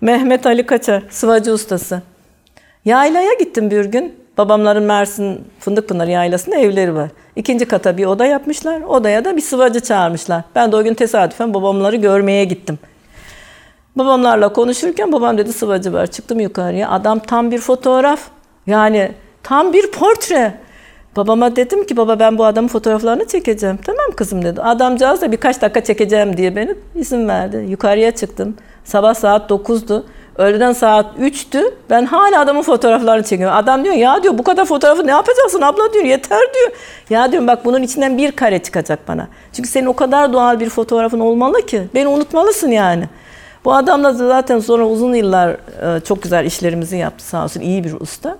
Mehmet Ali Kaçar, sıvacı ustası. Yaylaya gittim bir gün. Babamların Mersin Fındıkpınar yaylasında evleri var. İkinci kata bir oda yapmışlar. Odaya da bir sıvacı çağırmışlar. Ben de o gün tesadüfen babamları görmeye gittim. Babamlarla konuşurken babam dedi sıvacı var. Çıktım yukarıya. Adam tam bir fotoğraf. Yani tam bir portre. Babama dedim ki baba ben bu adamın fotoğraflarını çekeceğim. Tamam kızım dedi. Adamcağız da birkaç dakika çekeceğim diye beni izin verdi. Yukarıya çıktım. Sabah saat 9'du. Öğleden saat 3'tü. Ben hala adamın fotoğraflarını çekiyorum. Adam diyor ya diyor bu kadar fotoğrafı ne yapacaksın abla diyor yeter diyor. Ya diyorum bak bunun içinden bir kare çıkacak bana. Çünkü senin o kadar doğal bir fotoğrafın olmalı ki. Beni unutmalısın yani. Bu adamla zaten sonra uzun yıllar e, çok güzel işlerimizi yaptı sağ olsun iyi bir usta.